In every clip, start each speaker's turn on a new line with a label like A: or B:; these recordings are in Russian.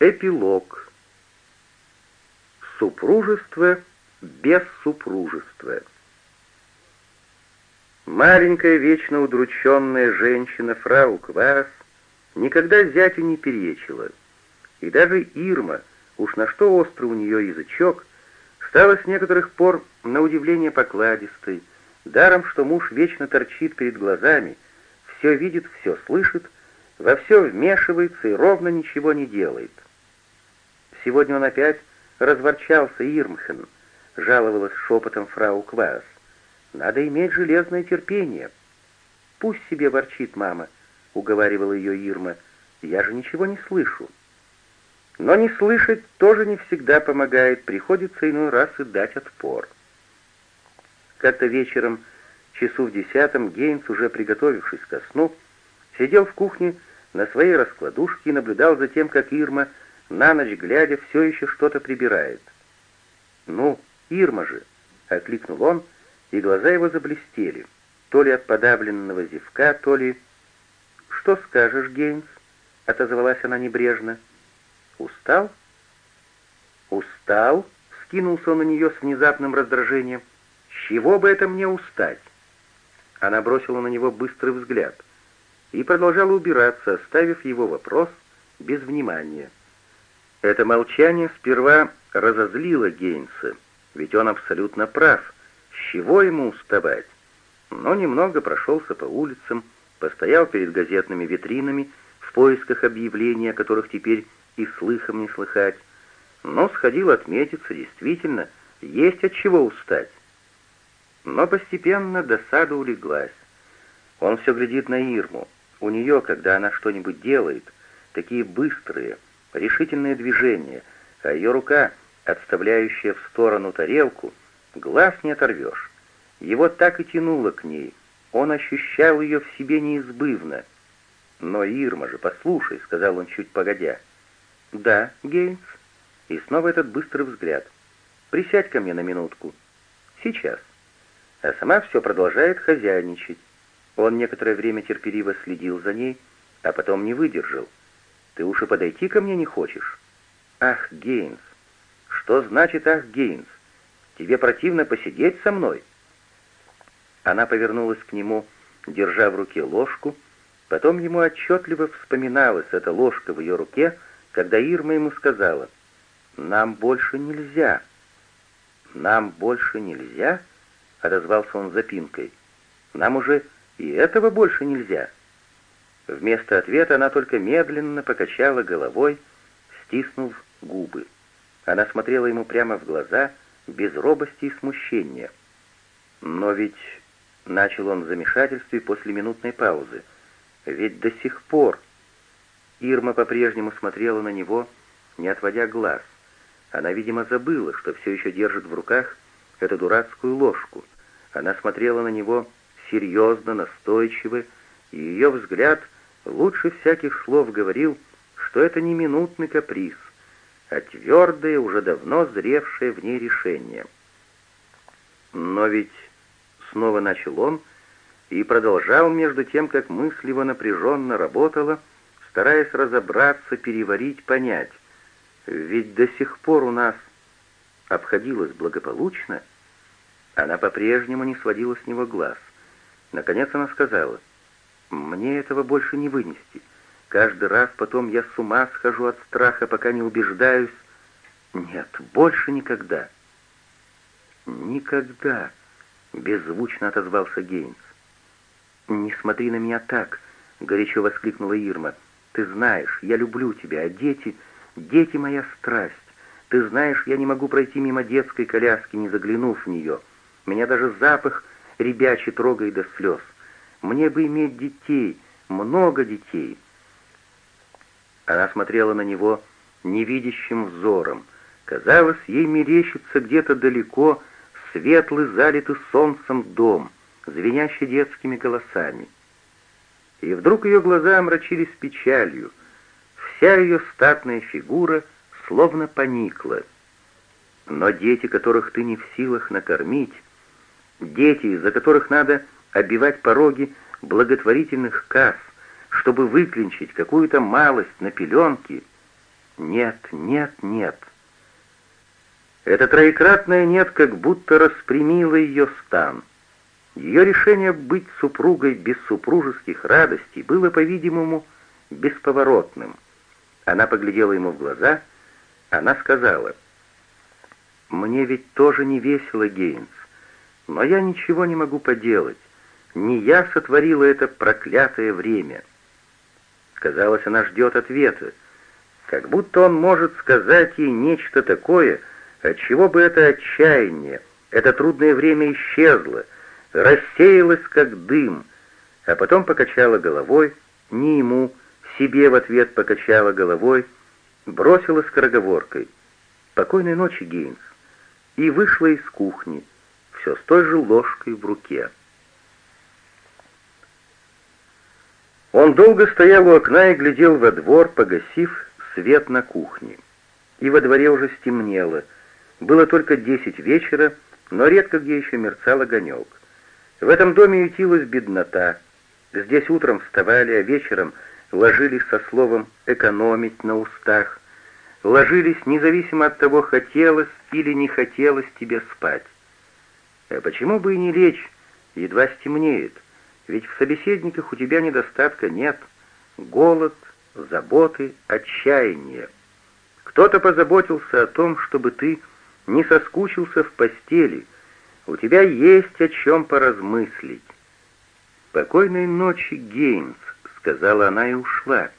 A: Эпилог. Супружество без супружества. Маленькая, вечно удрученная женщина фрау Квас никогда зятю не перечила, и даже Ирма, уж на что острый у нее язычок, стала с некоторых пор на удивление покладистой, даром, что муж вечно торчит перед глазами, все видит, все слышит, во все вмешивается и ровно ничего не делает. Сегодня он опять разворчался Ирмхен, жаловалась шепотом фрау Квас. Надо иметь железное терпение. Пусть себе ворчит мама, уговаривала ее Ирма. Я же ничего не слышу. Но не слышать тоже не всегда помогает, приходится иной раз и дать отпор. Как-то вечером, часу в десятом, Гейнс, уже приготовившись ко сну, сидел в кухне на своей раскладушке и наблюдал за тем, как Ирма на ночь глядя, все еще что-то прибирает. «Ну, Ирма же!» — окликнул он, и глаза его заблестели, то ли от подавленного зевка, то ли... «Что скажешь, Гейнс?» — отозвалась она небрежно. «Устал?» «Устал?» — скинулся он на нее с внезапным раздражением. «С чего бы это мне устать?» Она бросила на него быстрый взгляд и продолжала убираться, оставив его вопрос без внимания. Это молчание сперва разозлило Гейнса, ведь он абсолютно прав. С чего ему уставать? Но немного прошелся по улицам, постоял перед газетными витринами в поисках объявлений, о которых теперь и слыхом не слыхать. Но сходил отметиться, действительно, есть от чего устать. Но постепенно досада улеглась. Он все глядит на Ирму. У нее, когда она что-нибудь делает, такие быстрые, решительное движение, а ее рука, отставляющая в сторону тарелку, глаз не оторвешь. Его так и тянуло к ней, он ощущал ее в себе неизбывно. «Но, Ирма же, послушай», — сказал он чуть погодя. «Да, Гейнс». И снова этот быстрый взгляд. «Присядь ко мне на минутку». «Сейчас». А сама все продолжает хозяйничать. Он некоторое время терпеливо следил за ней, а потом не выдержал. Ты уж и подойти ко мне не хочешь? Ах, Гейнс! Что значит «ах, Гейнс»? Тебе противно посидеть со мной?» Она повернулась к нему, держа в руке ложку, потом ему отчетливо вспоминалась эта ложка в ее руке, когда Ирма ему сказала «Нам больше нельзя». «Нам больше нельзя?» — отозвался он запинкой. «Нам уже и этого больше нельзя». Вместо ответа она только медленно покачала головой, стиснув губы. Она смотрела ему прямо в глаза, без робости и смущения. «Но ведь...» — начал он в замешательстве после минутной паузы. «Ведь до сих пор...» Ирма по-прежнему смотрела на него, не отводя глаз. Она, видимо, забыла, что все еще держит в руках эту дурацкую ложку. Она смотрела на него серьезно, настойчиво, и ее взгляд — лучше всяких слов говорил, что это не минутный каприз, а твердое, уже давно зревшее в ней решение. Но ведь снова начал он и продолжал между тем, как мысль его напряженно работала, стараясь разобраться, переварить, понять. Ведь до сих пор у нас обходилось благополучно. Она по-прежнему не сводила с него глаз. Наконец она сказала, мне этого больше не вынести. Каждый раз потом я с ума схожу от страха, пока не убеждаюсь. Нет, больше никогда. Никогда, беззвучно отозвался Гейнс. Не смотри на меня так, горячо воскликнула Ирма. Ты знаешь, я люблю тебя, а дети, дети моя страсть. Ты знаешь, я не могу пройти мимо детской коляски, не заглянув в нее. Меня даже запах ребячий трогает до слез. Мне бы иметь детей, много детей». Она смотрела на него невидящим взором. Казалось, ей мерещится где-то далеко светлый, залитый солнцем дом, звенящий детскими голосами. И вдруг ее глаза омрачились печалью. Вся ее статная фигура словно поникла. Но дети, которых ты не в силах накормить, дети, из-за которых надо обивать пороги благотворительных касс, чтобы выклинчить какую-то малость на пеленки, нет, нет, нет. Это троекратное «нет» как будто распрямило ее стан. Ее решение быть супругой без супружеских радостей было, по-видимому, бесповоротным. Она поглядела ему в глаза, она сказала, «Мне ведь тоже не весело, Гейнс, но я ничего не могу поделать. Не я сотворила это проклятое время». Казалось, она ждет ответа, как будто он может сказать ей нечто такое, отчего бы это отчаяние, это трудное время исчезло, рассеялось как дым, а потом покачала головой, не ему, себе в ответ покачала головой, бросила скороговоркой «Покойной ночи, Гейнс!» и вышла из кухни, все с той же ложкой в руке. Он долго стоял у окна и глядел во двор, погасив свет на кухне. И во дворе уже стемнело. Было только десять вечера, но редко где еще мерцал огонек. В этом доме ютилась беднота. Здесь утром вставали, а вечером ложились со словом «экономить» на устах. Ложились независимо от того, хотелось или не хотелось тебе спать. А почему бы и не лечь, едва стемнеет? Ведь в собеседниках у тебя недостатка нет. Голод, заботы, отчаяние. Кто-то позаботился о том, чтобы ты не соскучился в постели. У тебя есть о чем поразмыслить. «Покойной ночи, Гейнс», — сказала она и ушла.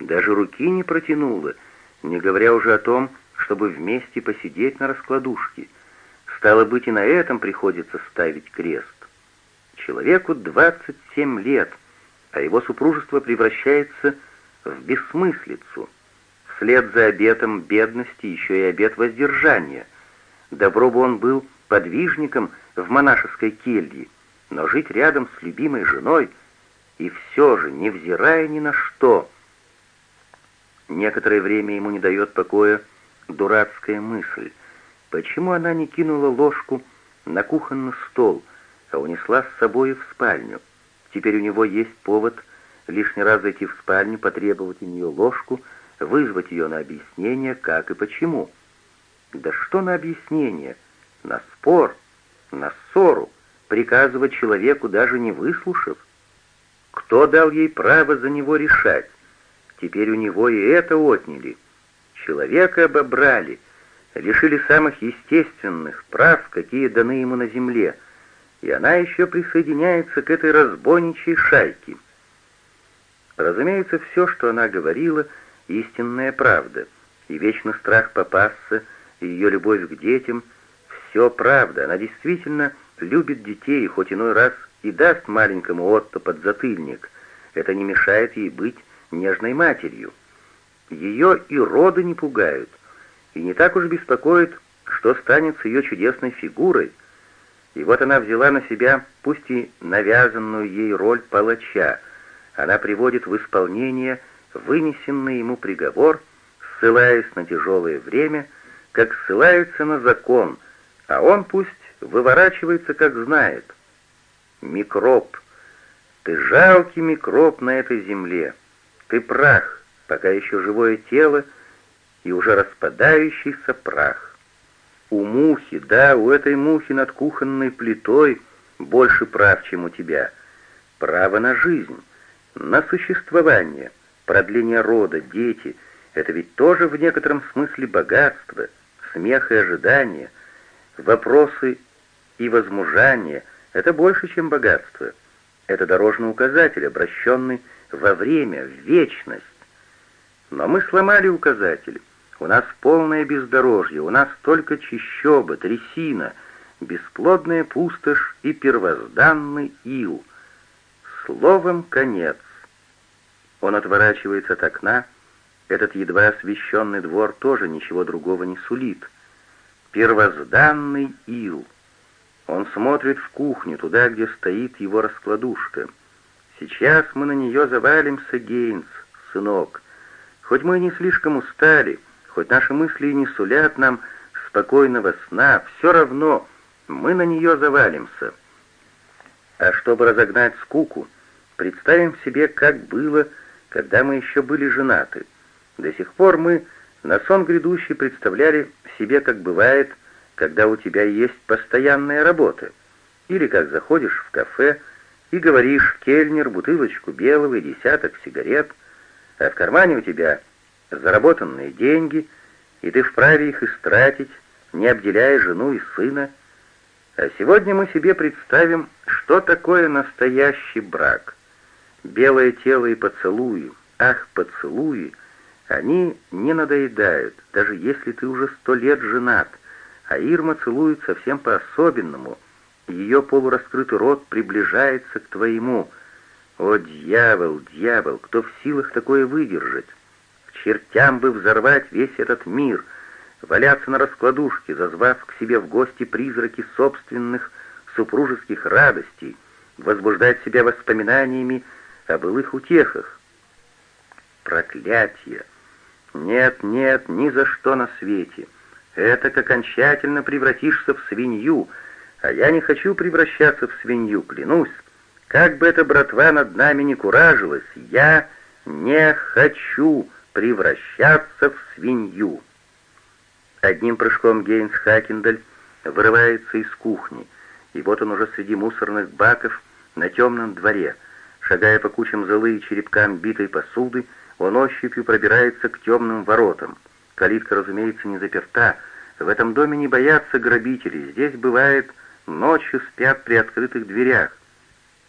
A: Даже руки не протянула, не говоря уже о том, чтобы вместе посидеть на раскладушке. Стало быть, и на этом приходится ставить крест. Человеку 27 лет, а его супружество превращается в бессмыслицу. Вслед за обетом бедности еще и обет воздержания. Добро бы он был подвижником в монашеской келье, но жить рядом с любимой женой и все же, невзирая ни на что, некоторое время ему не дает покоя дурацкая мысль, почему она не кинула ложку на кухонный стол, а унесла с собой в спальню. Теперь у него есть повод лишний раз зайти в спальню, потребовать у нее ложку, вызвать ее на объяснение, как и почему. Да что на объяснение? На спор, на ссору, приказывать человеку, даже не выслушав? Кто дал ей право за него решать? Теперь у него и это отняли. Человека обобрали, лишили самых естественных прав, какие даны ему на земле — и она еще присоединяется к этой разбойничьей шайке. Разумеется, все, что она говорила, истинная правда, и вечный страх попасться, и ее любовь к детям — все правда. Она действительно любит детей, хоть иной раз и даст маленькому Отто подзатыльник. Это не мешает ей быть нежной матерью. Ее и роды не пугают, и не так уж беспокоит, что станет с ее чудесной фигурой, и вот она взяла на себя, пусть и навязанную ей роль палача. Она приводит в исполнение вынесенный ему приговор, ссылаясь на тяжелое время, как ссылается на закон, а он пусть выворачивается, как знает. Микроб. Ты жалкий микроб на этой земле. Ты прах, пока еще живое тело и уже распадающийся прах. У мухи, да, у этой мухи над кухонной плитой больше прав, чем у тебя. Право на жизнь, на существование, продление рода, дети — это ведь тоже в некотором смысле богатство, смех и ожидание, вопросы и возмужание — это больше, чем богатство. Это дорожный указатель, обращенный во время, в вечность. Но мы сломали указатель, у нас полное бездорожье, у нас только чищоба, трясина, бесплодная пустошь и первозданный ил. Словом, конец. Он отворачивается от окна. Этот едва освещенный двор тоже ничего другого не сулит. Первозданный ил. Он смотрит в кухню, туда, где стоит его раскладушка. Сейчас мы на нее завалимся, Гейнс, сынок. Хоть мы не слишком устали, — Хоть наши мысли и не сулят нам спокойного сна, все равно мы на нее завалимся. А чтобы разогнать скуку, представим себе, как было, когда мы еще были женаты. До сих пор мы На сон грядущий представляли себе, как бывает, когда у тебя есть постоянная работа, или как заходишь в кафе и говоришь «кельнер, бутылочку белого и десяток сигарет», а в кармане у тебя заработанные деньги, и ты вправе их истратить, не обделяя жену и сына. А сегодня мы себе представим, что такое настоящий брак. Белое тело и поцелуи, ах, поцелуи, они не надоедают, даже если ты уже сто лет женат, а Ирма целует совсем по-особенному, ее полураскрытый рот приближается к твоему. О, дьявол, дьявол, кто в силах такое выдержать? Чертям бы взорвать весь этот мир, валяться на раскладушке, зазвав к себе в гости призраки собственных супружеских радостей, возбуждать себя воспоминаниями о былых утехах. Проклятие! Нет, нет, ни за что на свете. Это окончательно превратишься в свинью, а я не хочу превращаться в свинью, клянусь. Как бы эта братва над нами не куражилась, я не хочу превращаться в свинью. Одним прыжком Гейнс Хакендаль вырывается из кухни, и вот он уже среди мусорных баков на темном дворе. Шагая по кучам золы и черепкам битой посуды, он ощупью пробирается к темным воротам. Калитка, разумеется, не заперта. В этом доме не боятся грабителей. Здесь, бывает, ночью спят при открытых дверях.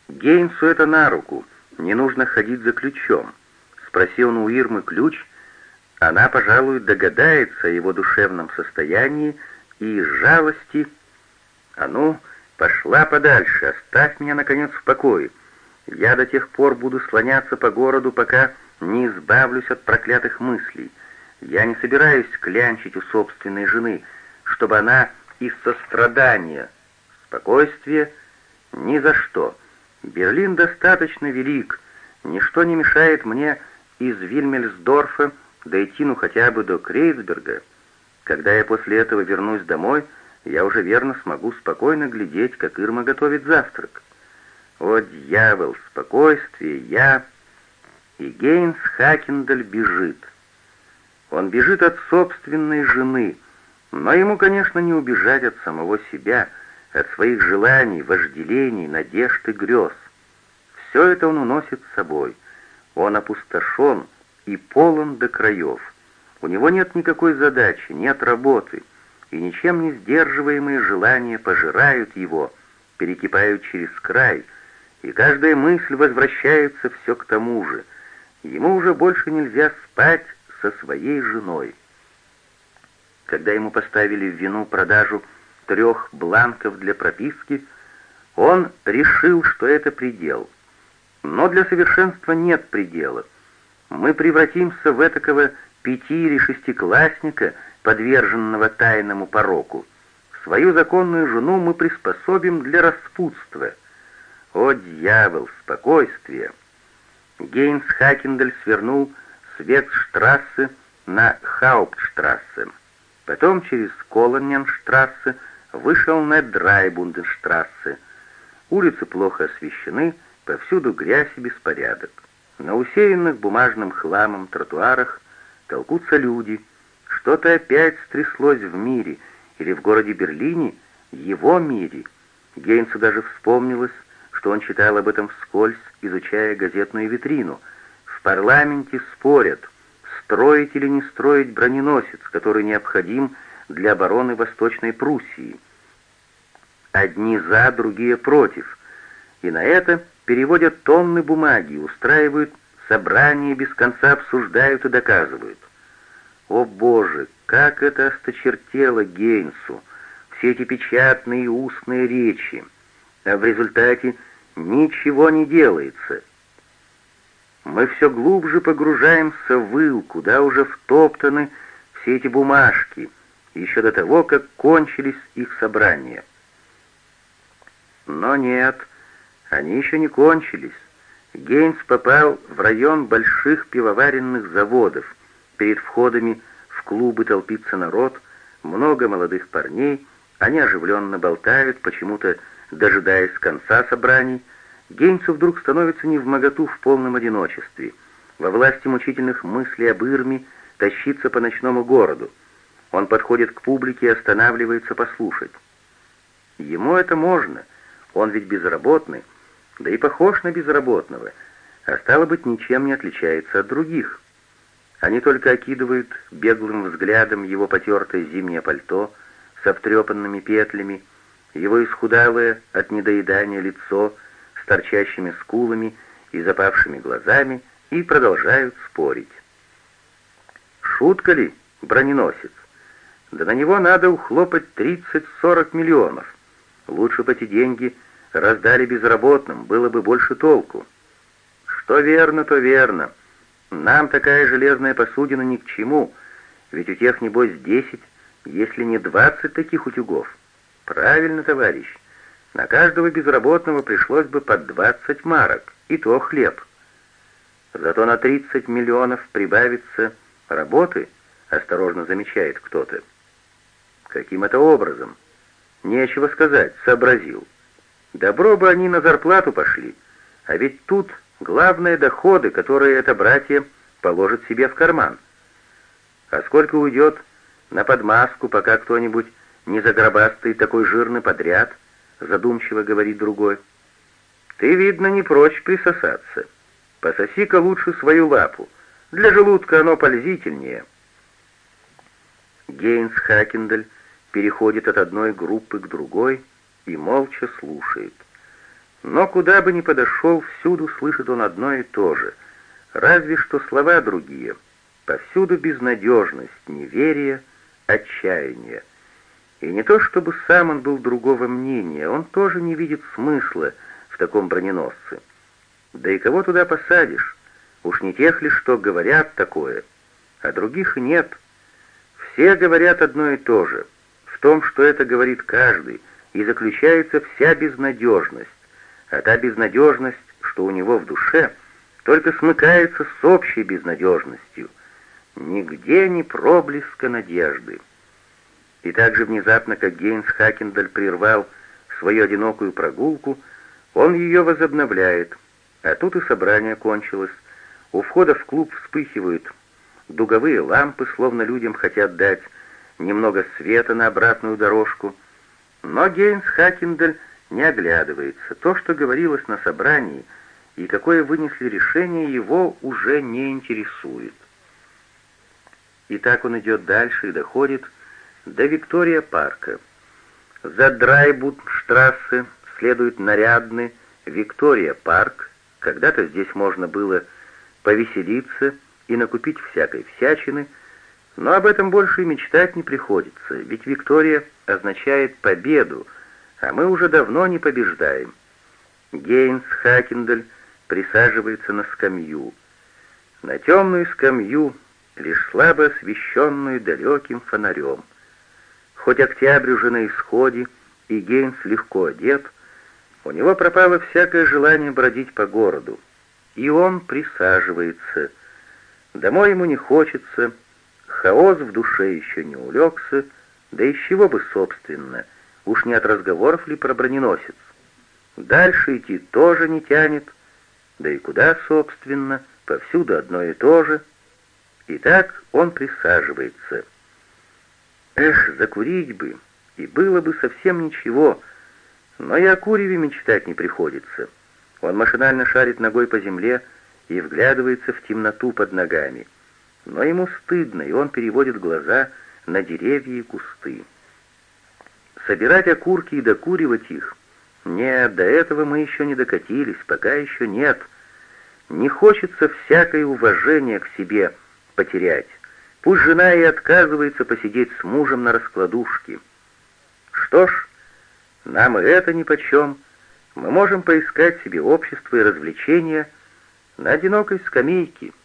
A: Гейнсу это на руку. Не нужно ходить за ключом. Спросил он у Ирмы ключ. Она, пожалуй, догадается о его душевном состоянии и из жалости. «А ну, пошла подальше, оставь меня, наконец, в покое. Я до тех пор буду слоняться по городу, пока не избавлюсь от проклятых мыслей. Я не собираюсь клянчить у собственной жены, чтобы она из сострадания, спокойствия, ни за что. Берлин достаточно велик, ничто не мешает мне из Вильмельсдорфа дойти ну хотя бы до Крейцберга. Когда я после этого вернусь домой, я уже верно смогу спокойно глядеть, как Ирма готовит завтрак. О, дьявол, спокойствие, я и Гейнс Хакендаль бежит. Он бежит от собственной жены, но ему, конечно, не убежать от самого себя, от своих желаний, вожделений, надежд и грез. Все это он уносит с собой. Он опустошен и полон до краев. У него нет никакой задачи, нет работы, и ничем не сдерживаемые желания пожирают его, перекипают через край, и каждая мысль возвращается все к тому же — Ему уже больше нельзя спать со своей женой. Когда ему поставили в вину продажу трех бланков для прописки, он решил, что это предел. Но для совершенства нет предела. Мы превратимся в этакого пяти- или шестиклассника, подверженного тайному пороку. Свою законную жену мы приспособим для распутства. О, дьявол, спокойствие! Гейнс Хакендель свернул с Ветштрассе на Хауптштрассе. Потом через Колоненштрассе вышел на Драйбунденштрассе. Улицы плохо освещены, повсюду грязь и беспорядок. На усеянных бумажным хламом тротуарах толкутся люди. Что-то опять стряслось в мире, или в городе Берлине, его мире. Гейнсу даже вспомнилось, что он читал об этом вскользь, изучая газетную витрину. В парламенте спорят, строить или не строить броненосец, который необходим для обороны Восточной Пруссии. Одни за, другие против. И на это переводят тонны бумаги, устраивают собрания, без конца обсуждают и доказывают. О боже, как это осточертело Гейнсу, все эти печатные и устные речи. А в результате Ничего не делается. Мы все глубже погружаемся в ил, куда уже втоптаны все эти бумажки, еще до того, как кончились их собрания. Но нет, они еще не кончились. Гейнс попал в район больших пивоваренных заводов. Перед входами в клубы толпится народ, много молодых парней, они оживленно болтают, почему-то Дожидаясь конца собраний, Гейнсу вдруг становится не в полном одиночестве. Во власти мучительных мыслей об Ирме тащиться по ночному городу. Он подходит к публике и останавливается послушать. Ему это можно, он ведь безработный, да и похож на безработного, а стало быть, ничем не отличается от других. Они только окидывают беглым взглядом его потертое зимнее пальто с обтрепанными петлями, его исхудалое от недоедания лицо с торчащими скулами и запавшими глазами и продолжают спорить. Шутка ли, броненосец? Да на него надо ухлопать 30-40 миллионов. Лучше бы эти деньги раздали безработным, было бы больше толку. Что верно, то верно. Нам такая железная посудина ни к чему, ведь у тех, небось, десять, если не двадцать таких утюгов. Правильно, товарищ. На каждого безработного пришлось бы по двадцать марок, и то хлеб. Зато на тридцать миллионов прибавится работы, осторожно замечает кто-то. Каким это образом? Нечего сказать, сообразил. Добро бы они на зарплату пошли, а ведь тут главные доходы, которые это братья положат себе в карман. А сколько уйдет на подмазку, пока кто-нибудь не загробастый такой жирный подряд, задумчиво говорит другой. Ты, видно, не прочь присосаться. Пососи-ка лучше свою лапу. Для желудка оно пользительнее. Гейнс Хакендель переходит от одной группы к другой и молча слушает. Но куда бы ни подошел, всюду слышит он одно и то же, разве что слова другие. Повсюду безнадежность, неверие, отчаяние. И не то чтобы сам он был другого мнения, он тоже не видит смысла в таком броненосце. Да и кого туда посадишь? Уж не тех ли, что говорят такое, а других нет. Все говорят одно и то же — том, что это говорит каждый, и заключается вся безнадежность, а та безнадежность, что у него в душе, только смыкается с общей безнадежностью. Нигде ни проблеска надежды. И так же внезапно, как Гейнс Хакендаль прервал свою одинокую прогулку, он ее возобновляет, а тут и собрание кончилось. У входа в клуб вспыхивают дуговые лампы, словно людям хотят дать немного света на обратную дорожку, но Гейнс Хакендель не оглядывается. То, что говорилось на собрании и какое вынесли решение, его уже не интересует. И так он идет дальше и доходит до Виктория парка. За Драйбудштрассе следует нарядный Виктория парк. Когда-то здесь можно было повеселиться и накупить всякой всячины – но об этом больше и мечтать не приходится, ведь Виктория означает победу, а мы уже давно не побеждаем. Гейнс Хакендель присаживается на скамью. На темную скамью, лишь слабо освещенную далеким фонарем. Хоть октябрь уже на исходе, и Гейнс легко одет, у него пропало всякое желание бродить по городу. И он присаживается. Домой ему не хочется, Хаос в душе еще не улегся, да из чего бы, собственно, уж не от разговоров ли про броненосец. Дальше идти тоже не тянет, да и куда, собственно, повсюду одно и то же. И так он присаживается. Эх, закурить бы, и было бы совсем ничего, но и о куреве мечтать не приходится. Он машинально шарит ногой по земле и вглядывается в темноту под ногами — но ему стыдно, и он переводит глаза на деревья и кусты. Собирать окурки и докуривать их? Нет, до этого мы еще не докатились, пока еще нет. Не хочется всякое уважение к себе потерять. Пусть жена и отказывается посидеть с мужем на раскладушке. Что ж, нам и это нипочем. Мы можем поискать себе общество и развлечения на одинокой скамейке —